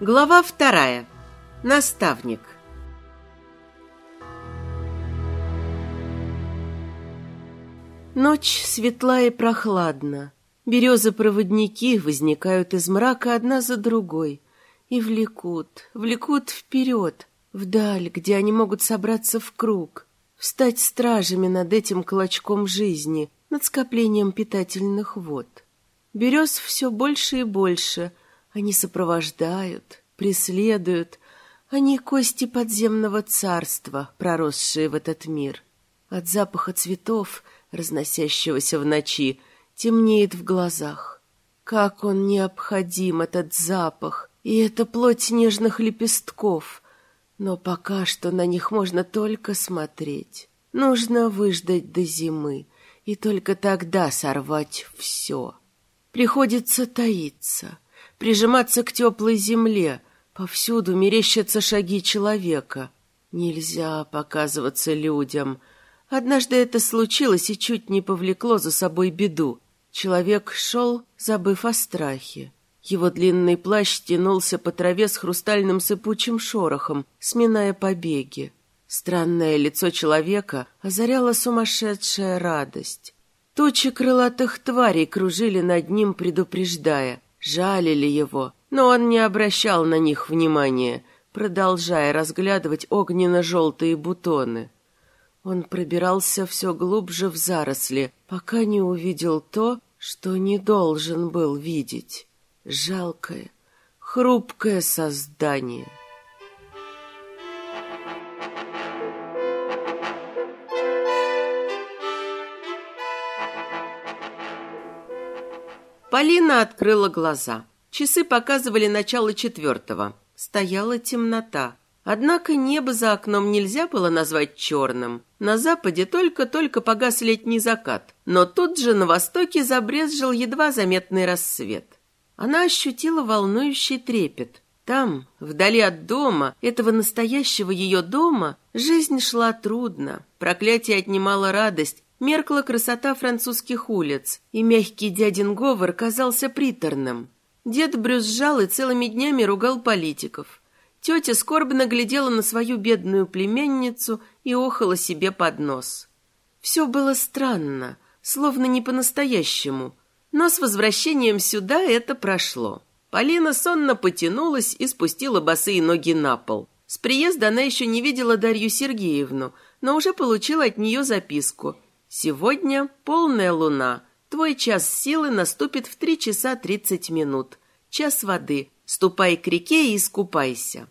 Глава вторая. Наставник. Ночь светла и прохладна. Березы-проводники возникают из мрака одна за другой и влекут, влекут вперед, вдаль, где они могут собраться в круг, встать стражами над этим клочком жизни, над скоплением питательных вод. Берез все больше и больше — они сопровождают, преследуют. Они кости подземного царства, проросшие в этот мир. От запаха цветов, разносящегося в ночи, темнеет в глазах. Как он необходим, этот запах, и эта плоть нежных лепестков. Но пока что на них можно только смотреть. Нужно выждать до зимы, и только тогда сорвать все. Приходится таиться — прижиматься к теплой земле. Повсюду мерещатся шаги человека. Нельзя показываться людям. Однажды это случилось и чуть не повлекло за собой беду. Человек шел, забыв о страхе. Его длинный плащ тянулся по траве с хрустальным сыпучим шорохом, сминая побеги. Странное лицо человека озаряла сумасшедшая радость. Тучи крылатых тварей кружили над ним, предупреждая жалили его, но он не обращал на них внимания, продолжая разглядывать огненно-желтые бутоны. Он пробирался все глубже в заросли, пока не увидел то, что не должен был видеть. Жалкое, хрупкое создание — Полина открыла глаза. Часы показывали начало четвертого. Стояла темнота. Однако небо за окном нельзя было назвать черным. На западе только-только погас летний закат, но тут же на востоке забрезжил едва заметный рассвет. Она ощутила волнующий трепет. Там, вдали от дома, этого настоящего ее дома, жизнь шла трудно. Проклятие отнимало радость, Меркла красота французских улиц, и мягкий дядин говор казался приторным. Дед брюзжал и целыми днями ругал политиков. Тетя скорбно глядела на свою бедную племянницу и охала себе под нос. Все было странно, словно не по-настоящему, но с возвращением сюда это прошло. Полина сонно потянулась и спустила босые ноги на пол. С приезда она еще не видела Дарью Сергеевну, но уже получила от нее записку – Сегодня полная луна. Твой час силы наступит в три часа тридцать минут. Час воды. Ступай к реке и искупайся.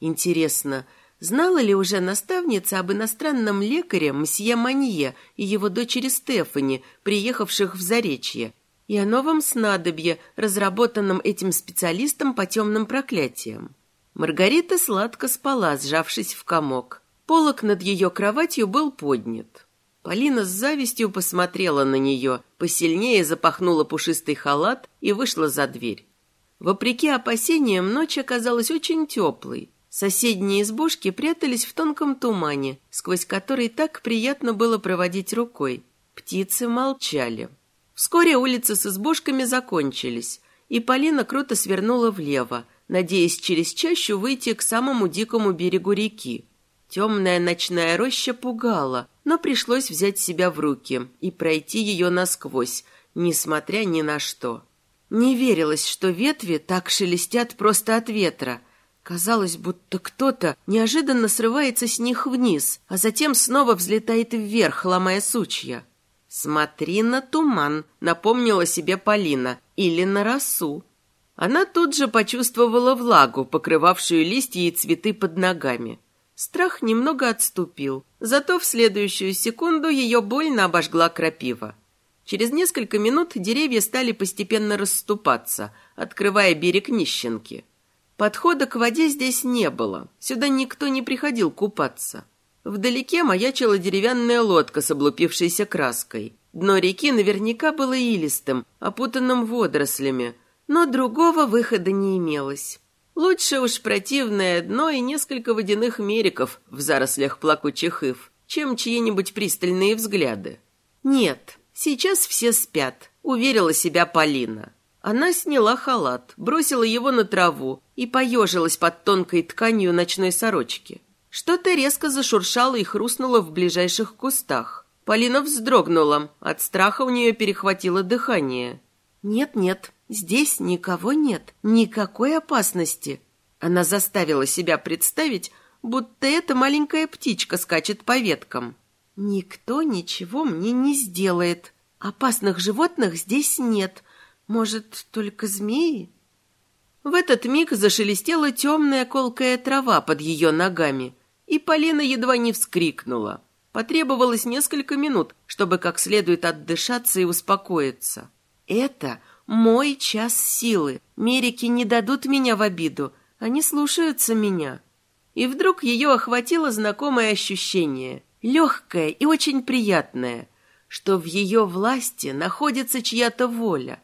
Интересно, знала ли уже наставница об иностранном лекаре мсье Манье и его дочери Стефани, приехавших в Заречье, и о новом снадобье, разработанном этим специалистом по темным проклятиям? Маргарита сладко спала, сжавшись в комок. Полок над ее кроватью был поднят. Полина с завистью посмотрела на нее, посильнее запахнула пушистый халат и вышла за дверь. Вопреки опасениям, ночь оказалась очень теплой. Соседние избушки прятались в тонком тумане, сквозь который так приятно было проводить рукой. Птицы молчали. Вскоре улицы с избушками закончились, и Полина круто свернула влево, надеясь через чащу выйти к самому дикому берегу реки. Темная ночная роща пугала, но пришлось взять себя в руки и пройти ее насквозь, несмотря ни на что. Не верилось, что ветви так шелестят просто от ветра. Казалось, будто кто-то неожиданно срывается с них вниз, а затем снова взлетает вверх, ломая сучья. «Смотри на туман», — напомнила себе Полина, — «или на росу». Она тут же почувствовала влагу, покрывавшую листья и цветы под ногами. Страх немного отступил, зато в следующую секунду ее больно обожгла крапива. Через несколько минут деревья стали постепенно расступаться, открывая берег нищенки. Подхода к воде здесь не было, сюда никто не приходил купаться. Вдалеке маячила деревянная лодка с облупившейся краской. Дно реки наверняка было илистым, опутанным водорослями, но другого выхода не имелось. Лучше уж противное дно и несколько водяных мериков в зарослях плакучих ив, чем чьи-нибудь пристальные взгляды. Нет, сейчас все спят, уверила себя Полина. Она сняла халат, бросила его на траву и поежилась под тонкой тканью ночной сорочки. Что-то резко зашуршало и хрустнуло в ближайших кустах. Полина вздрогнула, от страха у нее перехватило дыхание. «Нет-нет, здесь никого нет, никакой опасности». Она заставила себя представить, будто эта маленькая птичка скачет по веткам. «Никто ничего мне не сделает. Опасных животных здесь нет. Может, только змеи?» В этот миг зашелестела темная колкая трава под ее ногами, и Полина едва не вскрикнула. Потребовалось несколько минут, чтобы как следует отдышаться и успокоиться. «Это мой час силы. Мерики не дадут меня в обиду. Они слушаются меня». И вдруг ее охватило знакомое ощущение, легкое и очень приятное, что в ее власти находится чья-то воля.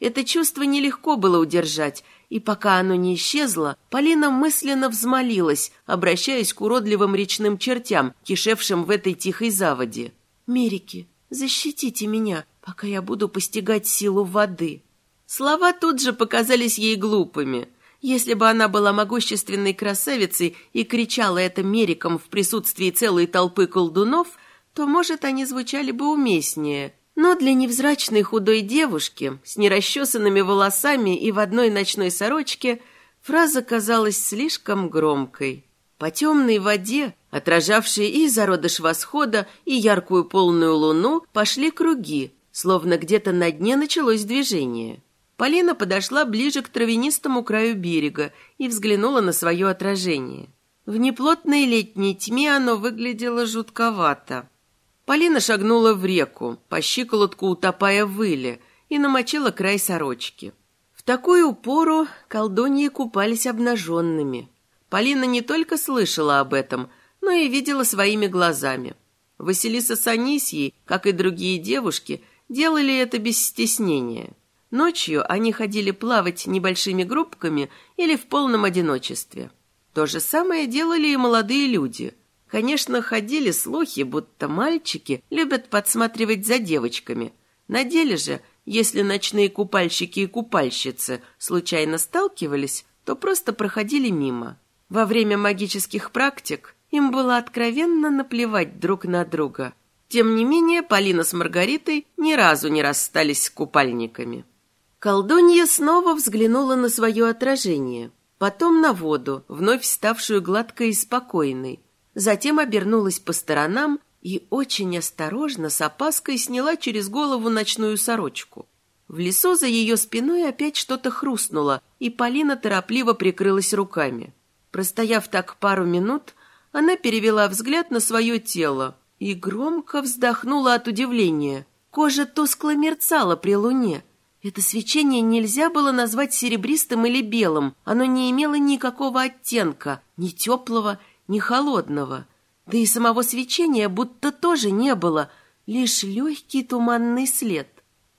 Это чувство нелегко было удержать, и пока оно не исчезло, Полина мысленно взмолилась, обращаясь к уродливым речным чертям, кишевшим в этой тихой заводе. «Мерики, защитите меня, пока я буду постигать силу воды». Слова тут же показались ей глупыми – если бы она была могущественной красавицей и кричала это мериком в присутствии целой толпы колдунов, то, может, они звучали бы уместнее. Но для невзрачной худой девушки с нерасчесанными волосами и в одной ночной сорочке фраза казалась слишком громкой. По темной воде, отражавшей и зародыш восхода, и яркую полную луну, пошли круги, словно где-то на дне началось движение. Полина подошла ближе к травянистому краю берега и взглянула на свое отражение. В неплотной летней тьме оно выглядело жутковато. Полина шагнула в реку, по щиколотку утопая в выле, и намочила край сорочки. В такую пору колдуньи купались обнаженными. Полина не только слышала об этом, но и видела своими глазами. Василиса с Анисьей, как и другие девушки, делали это без стеснения. Ночью они ходили плавать небольшими группками или в полном одиночестве. То же самое делали и молодые люди. Конечно, ходили слухи, будто мальчики любят подсматривать за девочками. На деле же, если ночные купальщики и купальщицы случайно сталкивались, то просто проходили мимо. Во время магических практик им было откровенно наплевать друг на друга. Тем не менее, Полина с Маргаритой ни разу не расстались с купальниками. Колдунья снова взглянула на свое отражение, потом на воду, вновь ставшую гладкой и спокойной. Затем обернулась по сторонам и очень осторожно с опаской сняла через голову ночную сорочку. В лесу за ее спиной опять что-то хрустнуло, и Полина торопливо прикрылась руками. Простояв так пару минут, она перевела взгляд на свое тело и громко вздохнула от удивления. Кожа тускло мерцала при луне – это свечение нельзя было назвать серебристым или белым. Оно не имело никакого оттенка, ни теплого, ни холодного. Да и самого свечения будто тоже не было, лишь легкий туманный след.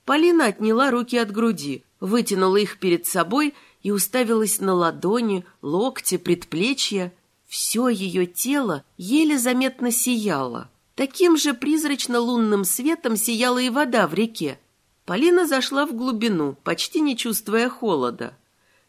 Полина отняла руки от груди, вытянула их перед собой и уставилась на ладони, локти, предплечья. Все ее тело еле заметно сияло. Таким же призрачно-лунным светом сияла и вода в реке. Полина зашла в глубину, почти не чувствуя холода.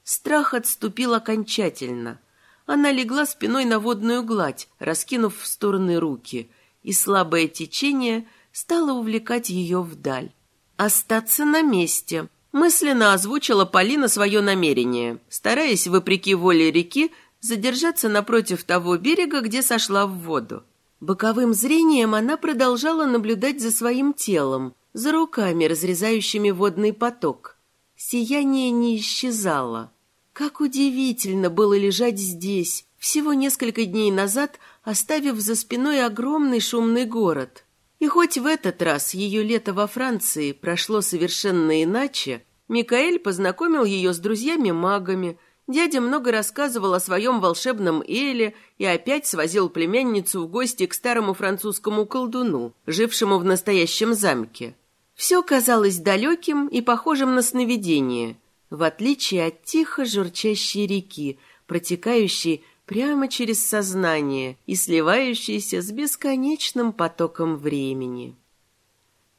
Страх отступил окончательно. Она легла спиной на водную гладь, раскинув в стороны руки, и слабое течение стало увлекать ее вдаль. «Остаться на месте», — мысленно озвучила Полина свое намерение, стараясь, вопреки воле реки, задержаться напротив того берега, где сошла в воду. Боковым зрением она продолжала наблюдать за своим телом, за руками, разрезающими водный поток. Сияние не исчезало. Как удивительно было лежать здесь, всего несколько дней назад, оставив за спиной огромный шумный город. И хоть в этот раз ее лето во Франции прошло совершенно иначе, Микаэль познакомил ее с друзьями-магами, дядя много рассказывал о своем волшебном Эле и опять свозил племянницу в гости к старому французскому колдуну, жившему в настоящем замке. Все казалось далеким и похожим на сновидение, в отличие от тихо журчащей реки, протекающей прямо через сознание и сливающейся с бесконечным потоком времени.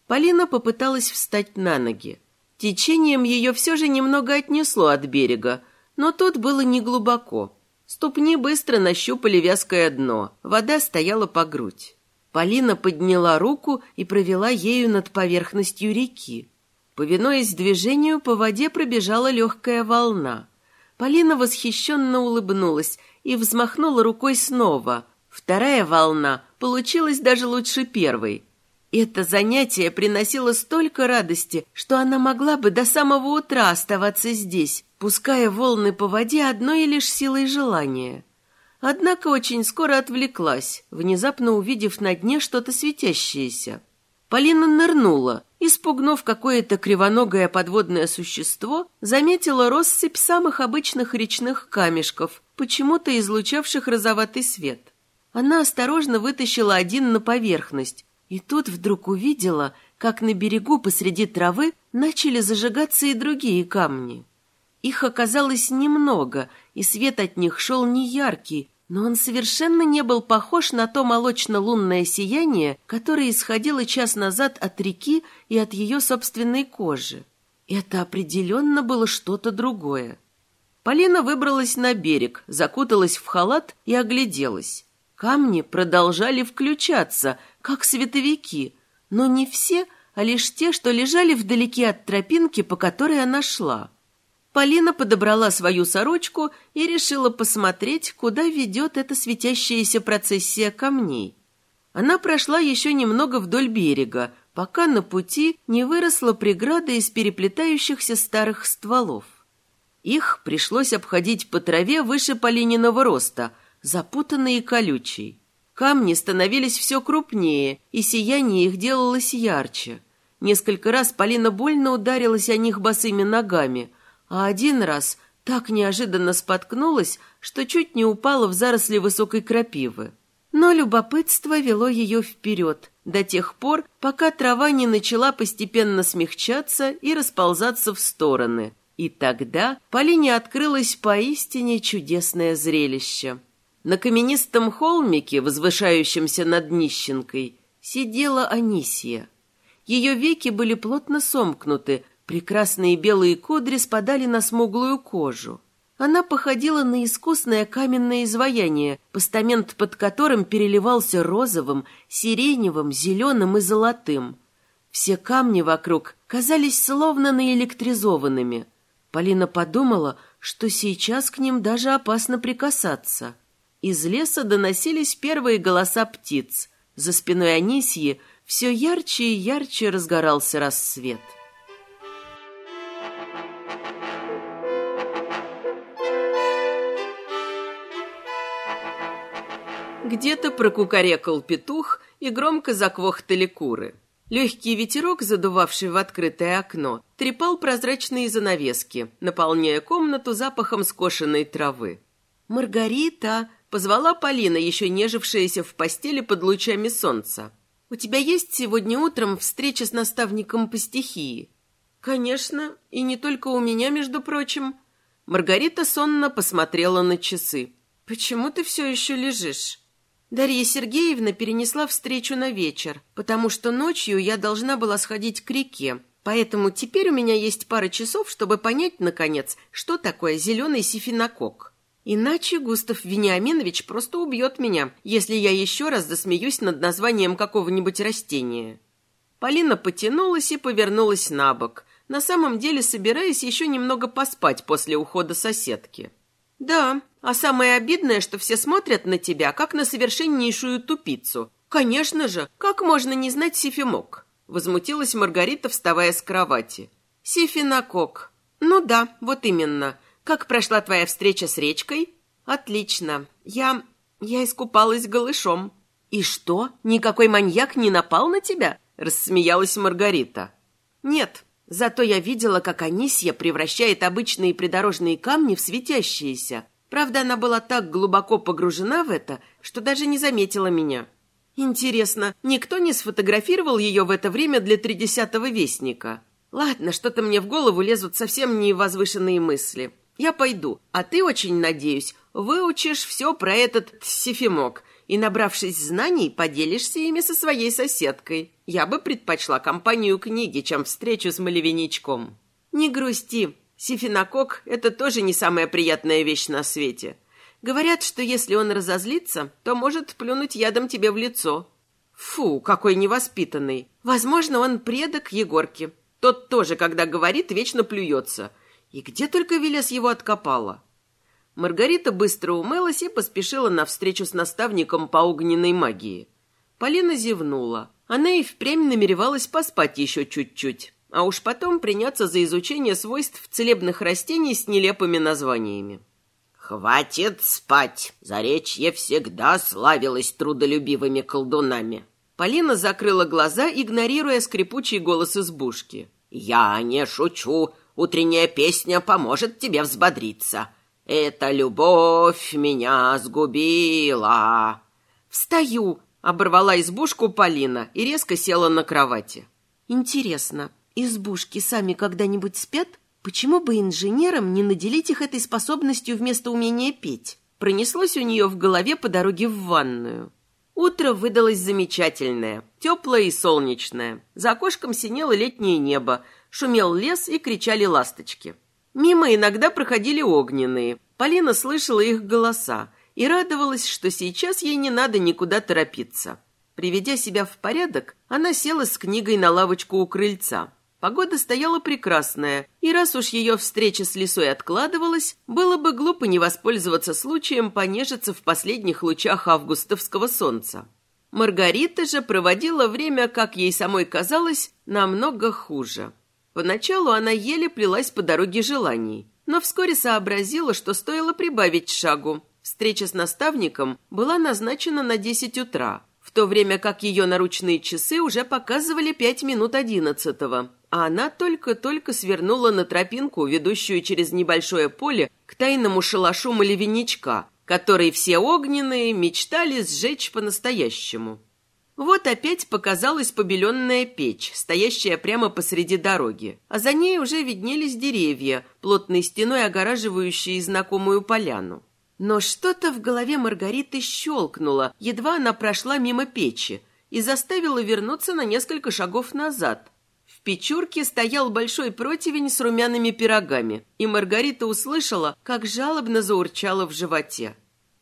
Полина попыталась встать на ноги. Течением ее все же немного отнесло от берега, но тут было неглубоко. Ступни быстро нащупали вязкое дно, вода стояла по грудь. Полина подняла руку и провела ею над поверхностью реки. Повинуясь движению, по воде пробежала легкая волна. Полина восхищенно улыбнулась и взмахнула рукой снова. Вторая волна получилась даже лучше первой. Это занятие приносило столько радости, что она могла бы до самого утра оставаться здесь, пуская волны по воде одной лишь силой желания. Однако очень скоро отвлеклась, внезапно увидев на дне что-то светящееся. Полина нырнула и, какое-то кривоногое подводное существо, заметила россыпь самых обычных речных камешков, почему-то излучавших розоватый свет. Она осторожно вытащила один на поверхность, и тут вдруг увидела, как на берегу посреди травы начали зажигаться и другие камни. Их оказалось немного, и свет от них шел неяркий, но он совершенно не был похож на то молочно-лунное сияние, которое исходило час назад от реки и от ее собственной кожи. Это определенно было что-то другое. Полина выбралась на берег, закуталась в халат и огляделась. Камни продолжали включаться, как световики, но не все, а лишь те, что лежали вдалеке от тропинки, по которой она шла. Полина подобрала свою сорочку и решила посмотреть, куда ведет эта светящаяся процессия камней. Она прошла еще немного вдоль берега, пока на пути не выросла преграда из переплетающихся старых стволов. Их пришлось обходить по траве выше Полининого роста – запутанный и колючий. Камни становились все крупнее, и сияние их делалось ярче. Несколько раз Полина больно ударилась о них босыми ногами, а один раз так неожиданно споткнулась, что чуть не упала в заросли высокой крапивы. Но любопытство вело ее вперед, до тех пор, пока трава не начала постепенно смягчаться и расползаться в стороны. И тогда Полине открылось поистине чудесное зрелище – на каменистом холмике, возвышающемся над нищенкой, сидела Анисия. Ее веки были плотно сомкнуты, прекрасные белые кудри спадали на смуглую кожу. Она походила на искусное каменное изваяние, постамент под которым переливался розовым, сиреневым, зеленым и золотым. Все камни вокруг казались словно наэлектризованными. Полина подумала, что сейчас к ним даже опасно прикасаться. Из леса доносились первые голоса птиц. За спиной Анисьи все ярче и ярче разгорался рассвет. Где-то прокукарекал петух и громко заквохтали куры. Легкий ветерок, задувавший в открытое окно, трепал прозрачные занавески, наполняя комнату запахом скошенной травы. «Маргарита!» Позвала Полина, еще нежившаяся в постели под лучами солнца. «У тебя есть сегодня утром встреча с наставником по стихии?» «Конечно, и не только у меня, между прочим». Маргарита сонно посмотрела на часы. «Почему ты все еще лежишь?» Дарья Сергеевна перенесла встречу на вечер, потому что ночью я должна была сходить к реке, поэтому теперь у меня есть пара часов, чтобы понять, наконец, что такое зеленый сифинокок. Иначе Густав Вениаминович просто убьет меня, если я еще раз засмеюсь над названием какого-нибудь растения. Полина потянулась и повернулась на бок, на самом деле собираясь еще немного поспать после ухода соседки. «Да, а самое обидное, что все смотрят на тебя, как на совершеннейшую тупицу. Конечно же, как можно не знать сифимок?» Возмутилась Маргарита, вставая с кровати. «Сифинокок. Ну да, вот именно. Как прошла твоя встреча с речкой? Отлично. Я... я искупалась голышом. И что, никакой маньяк не напал на тебя? Рассмеялась Маргарита. Нет, зато я видела, как Анисья превращает обычные придорожные камни в светящиеся. Правда, она была так глубоко погружена в это, что даже не заметила меня. Интересно, никто не сфотографировал ее в это время для тридесятого вестника? Ладно, что-то мне в голову лезут совсем невозвышенные мысли. Я пойду, а ты, очень надеюсь, выучишь все про этот сифимок и, набравшись знаний, поделишься ими со своей соседкой. Я бы предпочла компанию книги, чем встречу с малевиничком». Не грусти, сифинокок – это тоже не самая приятная вещь на свете. Говорят, что если он разозлится, то может плюнуть ядом тебе в лицо. Фу, какой невоспитанный. Возможно, он предок Егорки. Тот тоже, когда говорит, вечно плюется. И где только Велес его откопала. Маргарита быстро умылась и поспешила на встречу с наставником по огненной магии. Полина зевнула. Она и впрямь намеревалась поспать еще чуть-чуть, а уж потом приняться за изучение свойств целебных растений с нелепыми названиями. «Хватит спать! Заречье всегда славилось трудолюбивыми колдунами!» Полина закрыла глаза, игнорируя скрипучий голос избушки. «Я не шучу. Утренняя песня поможет тебе взбодриться. Эта любовь меня сгубила!» «Встаю!» — оборвала избушку Полина и резко села на кровати. «Интересно, избушки сами когда-нибудь спят?» Почему бы инженерам не наделить их этой способностью вместо умения петь? Пронеслось у нее в голове по дороге в ванную. Утро выдалось замечательное, теплое и солнечное. За окошком синело летнее небо, шумел лес и кричали ласточки. Мимо иногда проходили огненные. Полина слышала их голоса и радовалась, что сейчас ей не надо никуда торопиться. Приведя себя в порядок, она села с книгой на лавочку у крыльца. Погода стояла прекрасная, и раз уж ее встреча с лисой откладывалась, было бы глупо не воспользоваться случаем понежиться в последних лучах августовского солнца. Маргарита же проводила время, как ей самой казалось, намного хуже. Поначалу она еле плелась по дороге желаний, но вскоре сообразила, что стоило прибавить шагу. Встреча с наставником была назначена на десять утра, в то время как ее наручные часы уже показывали пять минут одиннадцатого а она только-только свернула на тропинку, ведущую через небольшое поле к тайному шалашу малевиничка, который все огненные мечтали сжечь по-настоящему. Вот опять показалась побеленная печь, стоящая прямо посреди дороги, а за ней уже виднелись деревья, плотной стеной огораживающие знакомую поляну. Но что-то в голове Маргариты щелкнуло, едва она прошла мимо печи, и заставила вернуться на несколько шагов назад, печурке стоял большой противень с румяными пирогами, и Маргарита услышала, как жалобно заурчало в животе.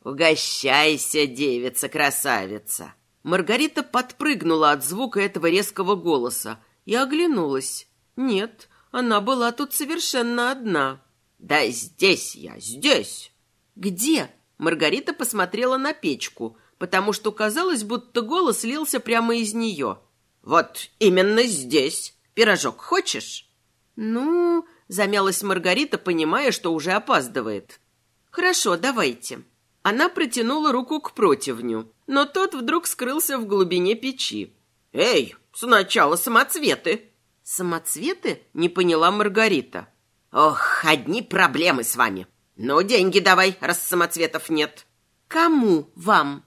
«Угощайся, девица-красавица!» Маргарита подпрыгнула от звука этого резкого голоса и оглянулась. Нет, она была тут совершенно одна. «Да здесь я, здесь!» «Где?» Маргарита посмотрела на печку, потому что казалось, будто голос лился прямо из нее. «Вот именно здесь!» Пирожок хочешь?» «Ну...» — замялась Маргарита, понимая, что уже опаздывает. «Хорошо, давайте». Она протянула руку к противню, но тот вдруг скрылся в глубине печи. «Эй, сначала самоцветы!» «Самоцветы?» — не поняла Маргарита. «Ох, одни проблемы с вами. Ну, деньги давай, раз самоцветов нет». «Кому вам?»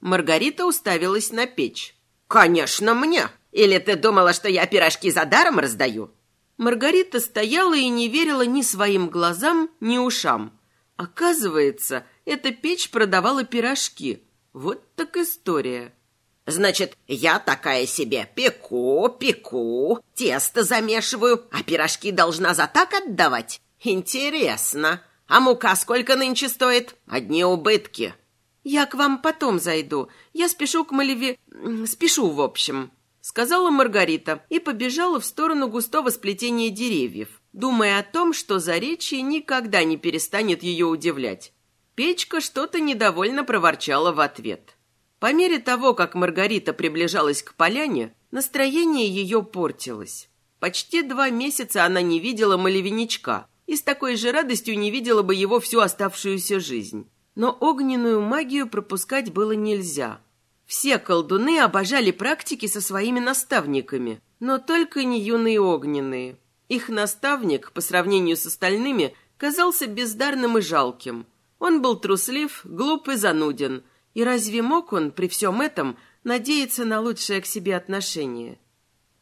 Маргарита уставилась на печь. «Конечно, мне!» Или ты думала, что я пирожки за даром раздаю?» Маргарита стояла и не верила ни своим глазам, ни ушам. Оказывается, эта печь продавала пирожки. Вот так история. «Значит, я такая себе пеку, пеку, тесто замешиваю, а пирожки должна за так отдавать? Интересно. А мука сколько нынче стоит? Одни убытки». «Я к вам потом зайду. Я спешу к Малеве... Спешу, в общем» сказала Маргарита и побежала в сторону густого сплетения деревьев, думая о том, что заречье никогда не перестанет ее удивлять. Печка что-то недовольно проворчала в ответ. По мере того, как Маргарита приближалась к поляне, настроение ее портилось. Почти два месяца она не видела малевиничка и с такой же радостью не видела бы его всю оставшуюся жизнь. Но огненную магию пропускать было нельзя – все колдуны обожали практики со своими наставниками, но только не юные огненные. Их наставник, по сравнению с остальными, казался бездарным и жалким. Он был труслив, глуп и зануден. И разве мог он при всем этом надеяться на лучшее к себе отношение?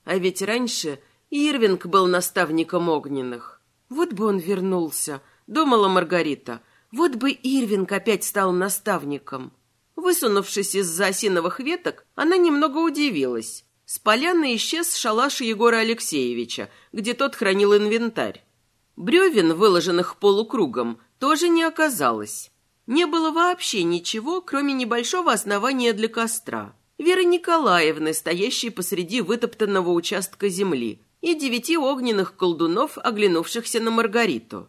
А ведь раньше Ирвинг был наставником огненных. Вот бы он вернулся, думала Маргарита. Вот бы Ирвинг опять стал наставником. Высунувшись из-за осиновых веток, она немного удивилась. С поляны исчез шалаш Егора Алексеевича, где тот хранил инвентарь. Бревен, выложенных полукругом, тоже не оказалось. Не было вообще ничего, кроме небольшого основания для костра. Веры Николаевны, стоящей посреди вытоптанного участка земли, и девяти огненных колдунов, оглянувшихся на Маргариту.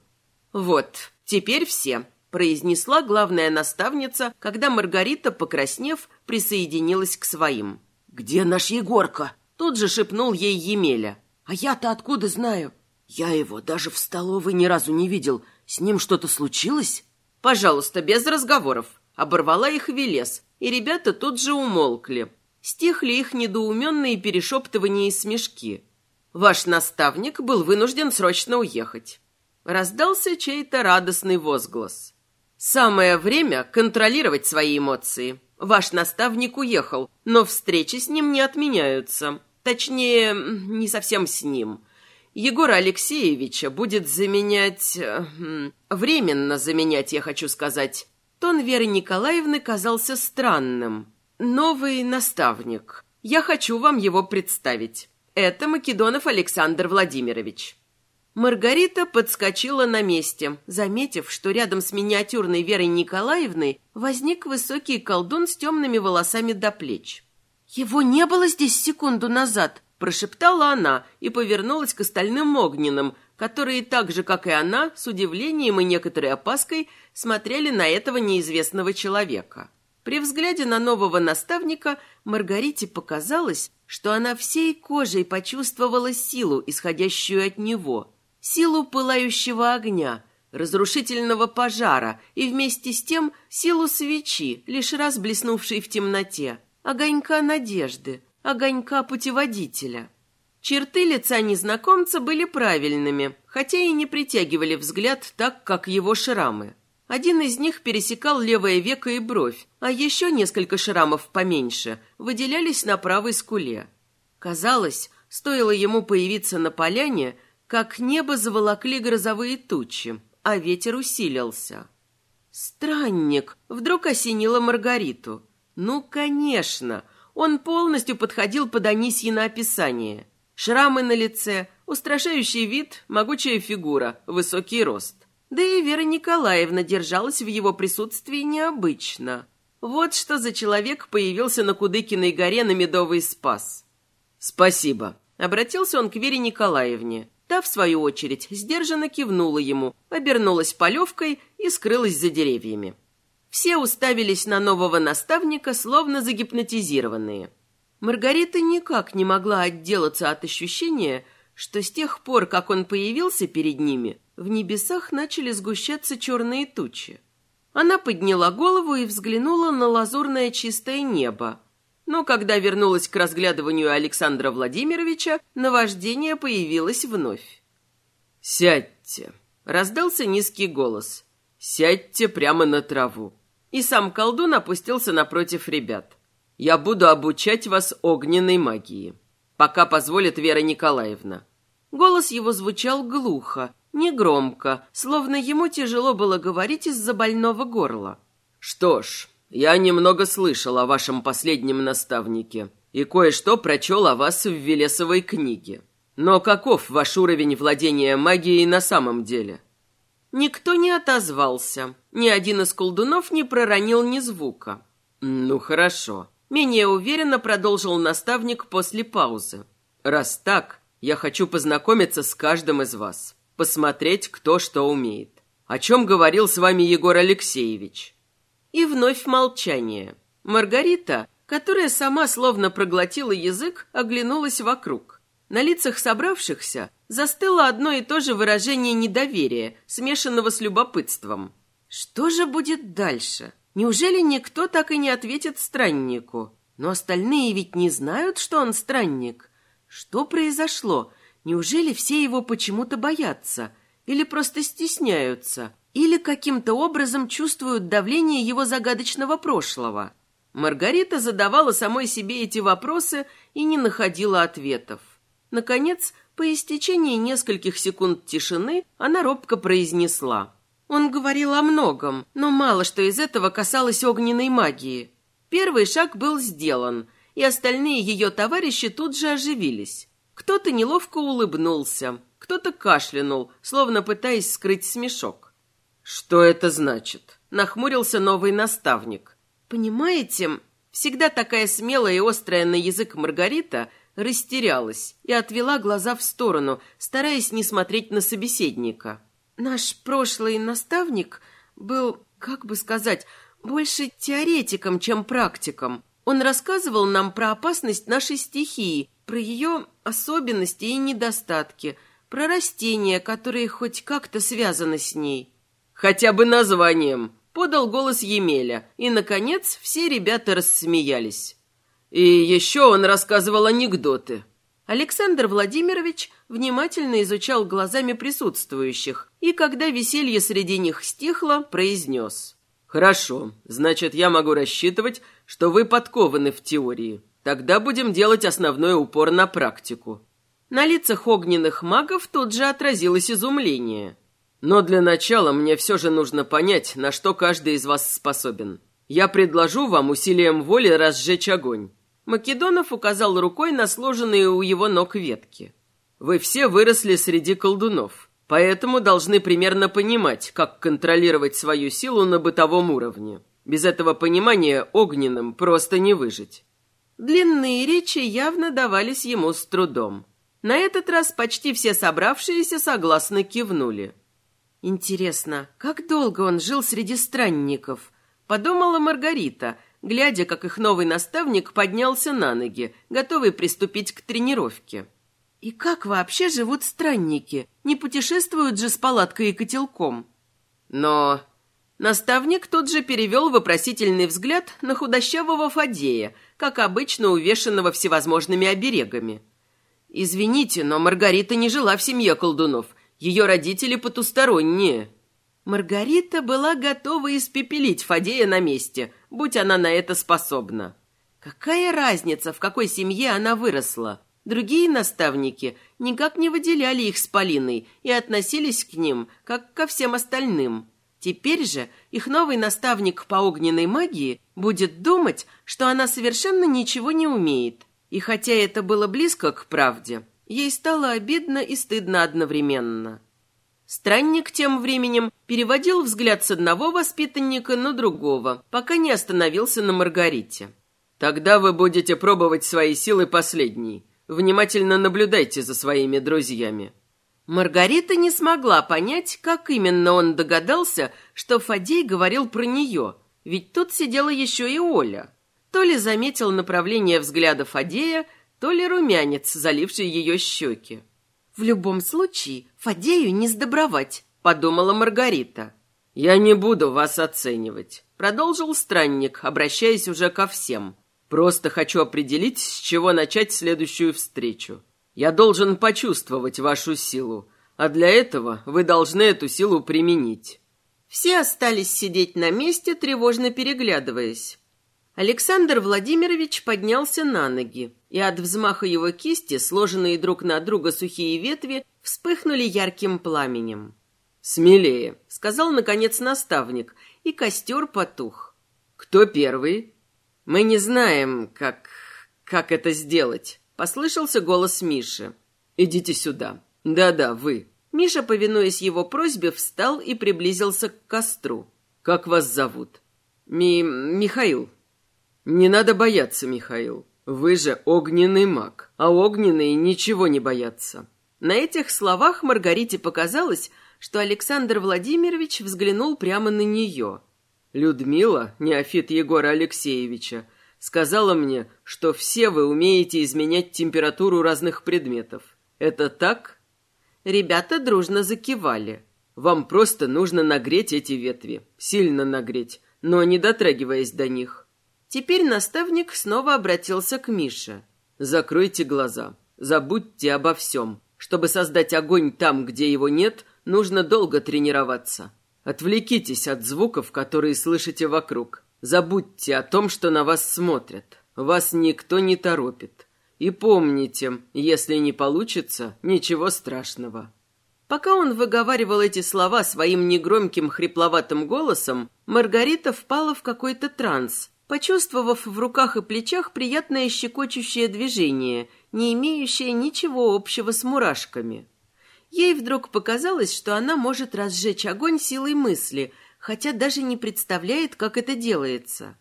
«Вот, теперь все», — произнесла главная наставница, когда Маргарита, покраснев, присоединилась к своим. «Где наш Егорка?» — тут же шепнул ей Емеля. «А я-то откуда знаю? Я его даже в столовой ни разу не видел. С ним что-то случилось?» «Пожалуйста, без разговоров», — оборвала их Велес, и ребята тут же умолкли. Стихли их недоуменные перешептывания и смешки. «Ваш наставник был вынужден срочно уехать». Раздался чей-то радостный возглас. «Самое время контролировать свои эмоции. Ваш наставник уехал, но встречи с ним не отменяются. Точнее, не совсем с ним. Егора Алексеевича будет заменять... Э, временно заменять, я хочу сказать. Тон Веры Николаевны казался странным. Новый наставник. Я хочу вам его представить. Это Македонов Александр Владимирович. Маргарита подскочила на месте, заметив, что рядом с миниатюрной Верой Николаевной возник высокий колдун с темными волосами до плеч. «Его не было здесь секунду назад», – прошептала она и повернулась к остальным огненным, которые так же, как и она, с удивлением и некоторой опаской смотрели на этого неизвестного человека. При взгляде на нового наставника Маргарите показалось, что она всей кожей почувствовала силу, исходящую от него – силу пылающего огня, разрушительного пожара и вместе с тем силу свечи, лишь раз блеснувшей в темноте, огонька надежды, огонька путеводителя. Черты лица незнакомца были правильными, хотя и не притягивали взгляд так, как его шрамы. Один из них пересекал левое веко и бровь, а еще несколько шрамов поменьше выделялись на правой скуле. Казалось, стоило ему появиться на поляне, как небо заволокли грозовые тучи, а ветер усилился. Странник вдруг осенила Маргариту. Ну, конечно, он полностью подходил под Анисьино описание. Шрамы на лице, устрашающий вид, могучая фигура, высокий рост. Да и Вера Николаевна держалась в его присутствии необычно. Вот что за человек появился на Кудыкиной горе на Медовый Спас. «Спасибо», — обратился он к Вере Николаевне. Та, в свою очередь, сдержанно кивнула ему, обернулась полевкой и скрылась за деревьями. Все уставились на нового наставника, словно загипнотизированные. Маргарита никак не могла отделаться от ощущения, что с тех пор, как он появился перед ними, в небесах начали сгущаться черные тучи. Она подняла голову и взглянула на лазурное чистое небо, но когда вернулась к разглядыванию Александра Владимировича, наваждение появилось вновь. «Сядьте!» — раздался низкий голос. «Сядьте прямо на траву!» И сам колдун опустился напротив ребят. «Я буду обучать вас огненной магии, пока позволит Вера Николаевна». Голос его звучал глухо, негромко, словно ему тяжело было говорить из-за больного горла. «Что ж, я немного слышал о вашем последнем наставнике и кое-что прочел о вас в Велесовой книге. Но каков ваш уровень владения магией на самом деле?» Никто не отозвался. Ни один из колдунов не проронил ни звука. «Ну, хорошо». Менее уверенно продолжил наставник после паузы. «Раз так, я хочу познакомиться с каждым из вас. Посмотреть, кто что умеет. О чем говорил с вами Егор Алексеевич?» И вновь молчание. Маргарита, которая сама словно проглотила язык, оглянулась вокруг. На лицах собравшихся застыло одно и то же выражение недоверия, смешанного с любопытством. Что же будет дальше? Неужели никто так и не ответит страннику? Но остальные ведь не знают, что он странник. Что произошло? Неужели все его почему-то боятся? Или просто стесняются? или каким-то образом чувствуют давление его загадочного прошлого. Маргарита задавала самой себе эти вопросы и не находила ответов. Наконец, по истечении нескольких секунд тишины, она робко произнесла. Он говорил о многом, но мало что из этого касалось огненной магии. Первый шаг был сделан, и остальные ее товарищи тут же оживились. Кто-то неловко улыбнулся, кто-то кашлянул, словно пытаясь скрыть смешок. «Что это значит?» — нахмурился новый наставник. «Понимаете, всегда такая смелая и острая на язык Маргарита растерялась и отвела глаза в сторону, стараясь не смотреть на собеседника. Наш прошлый наставник был, как бы сказать, больше теоретиком, чем практиком. Он рассказывал нам про опасность нашей стихии, про ее особенности и недостатки, про растения, которые хоть как-то связаны с ней. «Хотя бы названием», — подал голос Емеля, и, наконец, все ребята рассмеялись. И еще он рассказывал анекдоты. Александр Владимирович внимательно изучал глазами присутствующих, и, когда веселье среди них стихло, произнес. «Хорошо, значит, я могу рассчитывать, что вы подкованы в теории. Тогда будем делать основной упор на практику». На лицах огненных магов тут же отразилось изумление. «Но для начала мне все же нужно понять, на что каждый из вас способен. Я предложу вам усилием воли разжечь огонь». Македонов указал рукой на сложенные у его ног ветки. «Вы все выросли среди колдунов, поэтому должны примерно понимать, как контролировать свою силу на бытовом уровне. Без этого понимания огненным просто не выжить». Длинные речи явно давались ему с трудом. На этот раз почти все собравшиеся согласно кивнули. «Интересно, как долго он жил среди странников?» — подумала Маргарита, глядя, как их новый наставник поднялся на ноги, готовый приступить к тренировке. «И как вообще живут странники? Не путешествуют же с палаткой и котелком?» «Но Наставник тут же перевел вопросительный взгляд на худощавого Фадея, как обычно увешанного всевозможными оберегами. «Извините, но Маргарита не жила в семье колдунов. Ее родители потусторонние». Маргарита была готова испепелить Фадея на месте, будь она на это способна. Какая разница, в какой семье она выросла? Другие наставники никак не выделяли их с Полиной и относились к ним, как ко всем остальным. Теперь же их новый наставник по огненной магии будет думать, что она совершенно ничего не умеет. И хотя это было близко к правде, ей стало обидно и стыдно одновременно. Странник тем временем переводил взгляд с одного воспитанника на другого, пока не остановился на Маргарите. «Тогда вы будете пробовать свои силы последней. Внимательно наблюдайте за своими друзьями. Маргарита не смогла понять, как именно он догадался, что Фадей говорил про нее, ведь тут сидела еще и Оля. То ли заметил направление взгляда Фадея, то ли румянец, заливший ее щеки. «В любом случае, Фадею не сдобровать», — подумала Маргарита. «Я не буду вас оценивать», — продолжил странник, обращаясь уже ко всем. «Просто хочу определить, с чего начать следующую встречу. Я должен почувствовать вашу силу, а для этого вы должны эту силу применить». Все остались сидеть на месте, тревожно переглядываясь. Александр Владимирович поднялся на ноги, и от взмаха его кисти, сложенные друг на друга сухие ветви, вспыхнули ярким пламенем. «Смелее», — сказал, наконец, наставник, и костер потух. «Кто первый?» «Мы не знаем, как... как это сделать», Послышался голос Миши. «Идите сюда. Да-да, вы». Миша, повинуясь его просьбе, встал и приблизился к костру. «Как вас зовут?» «Ми... Михаил». «Не надо бояться, Михаил. Вы же огненный маг, а огненные ничего не боятся». На этих словах Маргарите показалось, что Александр Владимирович взглянул прямо на нее. «Людмила, неофит Егора Алексеевича, сказала мне, что все вы умеете изменять температуру разных предметов. Это так? Ребята дружно закивали. Вам просто нужно нагреть эти ветви, сильно нагреть, но не дотрагиваясь до них. Теперь наставник снова обратился к Мише. Закройте глаза, забудьте обо всем. Чтобы создать огонь там, где его нет, нужно долго тренироваться. Отвлекитесь от звуков, которые слышите вокруг. Забудьте о том, что на вас смотрят. Вас никто не торопит. И помните, если не получится, ничего страшного. Пока он выговаривал эти слова своим негромким хрипловатым голосом, Маргарита впала в какой-то транс почувствовав в руках и плечах приятное щекочущее движение, не имеющее ничего общего с мурашками. Ей вдруг показалось, что она может разжечь огонь силой мысли, хотя даже не представляет, как это делается.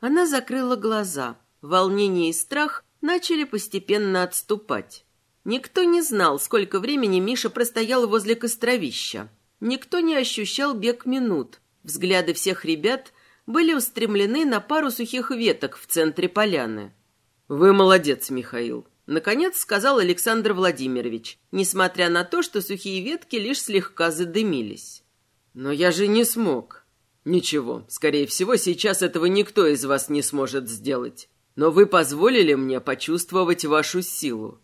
Она закрыла глаза. Волнение и страх начали постепенно отступать. Никто не знал, сколько времени Миша простоял возле костровища. Никто не ощущал бег минут. Взгляды всех ребят были устремлены на пару сухих веток в центре поляны. «Вы молодец, Михаил», — наконец сказал Александр Владимирович, несмотря на то, что сухие ветки лишь слегка задымились. «Но я же не смог». «Ничего, скорее всего, сейчас этого никто из вас не сможет сделать. Но вы позволили мне почувствовать вашу силу».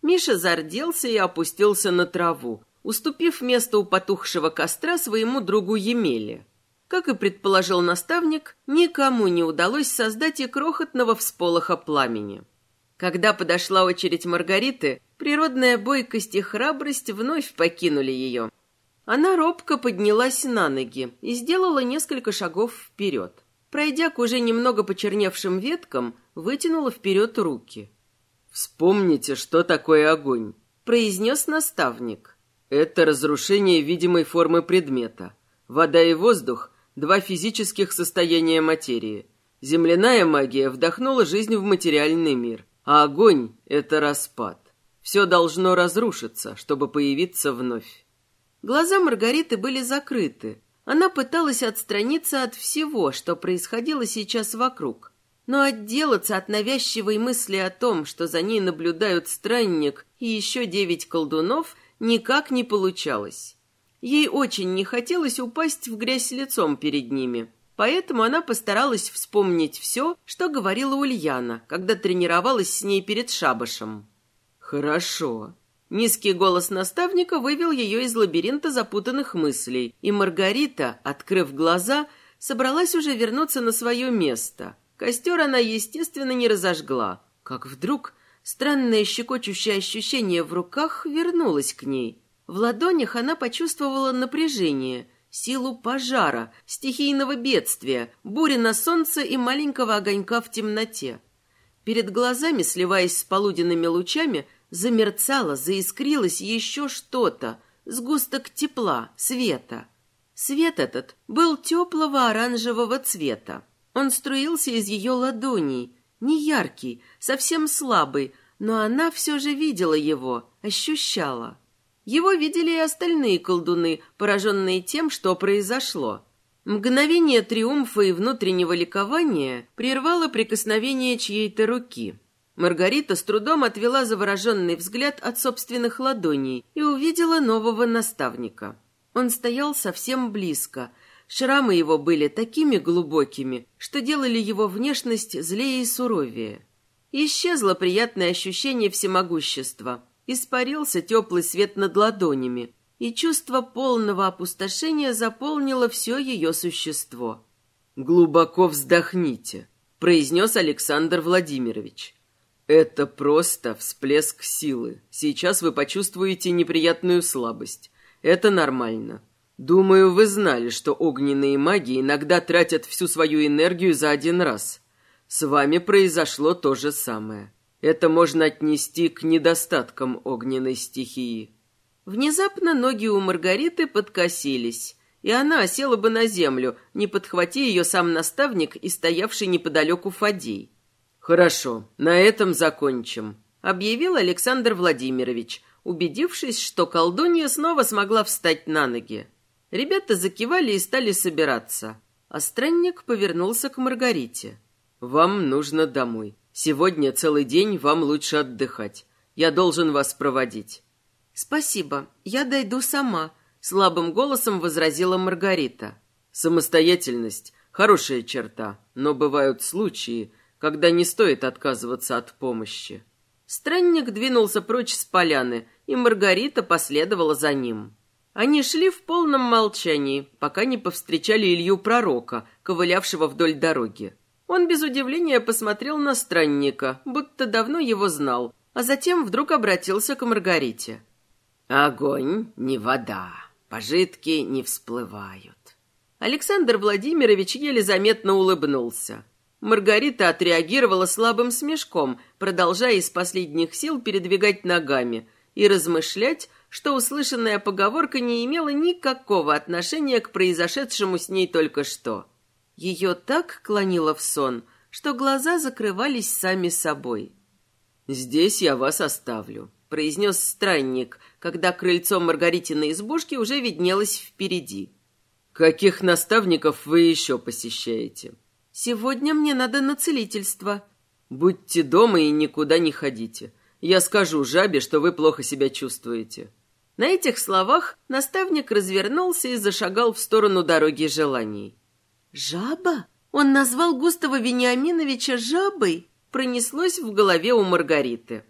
Миша зарделся и опустился на траву, уступив место у потухшего костра своему другу Емеле. Как и предположил наставник, никому не удалось создать и крохотного всполоха пламени. Когда подошла очередь Маргариты, природная бойкость и храбрость вновь покинули ее. Она робко поднялась на ноги и сделала несколько шагов вперед. Пройдя к уже немного почерневшим веткам, вытянула вперед руки. «Вспомните, что такое огонь», — произнес наставник. «Это разрушение видимой формы предмета. Вода и воздух два физических состояния материи. Земляная магия вдохнула жизнь в материальный мир, а огонь — это распад. Все должно разрушиться, чтобы появиться вновь. Глаза Маргариты были закрыты. Она пыталась отстраниться от всего, что происходило сейчас вокруг. Но отделаться от навязчивой мысли о том, что за ней наблюдают странник и еще девять колдунов, никак не получалось. Ей очень не хотелось упасть в грязь лицом перед ними, поэтому она постаралась вспомнить все, что говорила Ульяна, когда тренировалась с ней перед шабашем. «Хорошо». Низкий голос наставника вывел ее из лабиринта запутанных мыслей, и Маргарита, открыв глаза, собралась уже вернуться на свое место. Костер она, естественно, не разожгла, как вдруг странное щекочущее ощущение в руках вернулось к ней – в ладонях она почувствовала напряжение, силу пожара, стихийного бедствия, бури на солнце и маленького огонька в темноте. Перед глазами, сливаясь с полуденными лучами, замерцало, заискрилось еще что-то, сгусток тепла, света. Свет этот был теплого оранжевого цвета. Он струился из ее ладоней, не яркий, совсем слабый, но она все же видела его, ощущала. Его видели и остальные колдуны, пораженные тем, что произошло. Мгновение триумфа и внутреннего ликования прервало прикосновение чьей-то руки. Маргарита с трудом отвела завороженный взгляд от собственных ладоней и увидела нового наставника. Он стоял совсем близко. Шрамы его были такими глубокими, что делали его внешность злее и суровее. Исчезло приятное ощущение всемогущества – Испарился теплый свет над ладонями, и чувство полного опустошения заполнило все ее существо. «Глубоко вздохните», — произнес Александр Владимирович. «Это просто всплеск силы. Сейчас вы почувствуете неприятную слабость. Это нормально. Думаю, вы знали, что огненные маги иногда тратят всю свою энергию за один раз. С вами произошло то же самое. Это можно отнести к недостаткам огненной стихии. Внезапно ноги у Маргариты подкосились, и она осела бы на землю, не подхвати ее сам наставник и стоявший неподалеку Фадей. «Хорошо, на этом закончим», — объявил Александр Владимирович, убедившись, что колдунья снова смогла встать на ноги. Ребята закивали и стали собираться, а странник повернулся к Маргарите. «Вам нужно домой. Сегодня целый день вам лучше отдыхать. Я должен вас проводить». «Спасибо, я дойду сама», — слабым голосом возразила Маргарита. «Самостоятельность — хорошая черта, но бывают случаи, когда не стоит отказываться от помощи». Странник двинулся прочь с поляны, и Маргарита последовала за ним. Они шли в полном молчании, пока не повстречали Илью Пророка, ковылявшего вдоль дороги. Он без удивления посмотрел на странника, будто давно его знал, а затем вдруг обратился к Маргарите. «Огонь не вода, пожитки не всплывают». Александр Владимирович еле заметно улыбнулся. Маргарита отреагировала слабым смешком, продолжая из последних сил передвигать ногами и размышлять, что услышанная поговорка не имела никакого отношения к произошедшему с ней только что. Ее так клонило в сон, что глаза закрывались сами собой. «Здесь я вас оставлю», — произнес странник, когда крыльцо Маргаритиной избушки уже виднелось впереди. «Каких наставников вы еще посещаете?» «Сегодня мне надо на целительство». «Будьте дома и никуда не ходите. Я скажу жабе, что вы плохо себя чувствуете». На этих словах наставник развернулся и зашагал в сторону дороги желаний. «Жаба? Он назвал Густава Вениаминовича жабой?» Пронеслось в голове у Маргариты.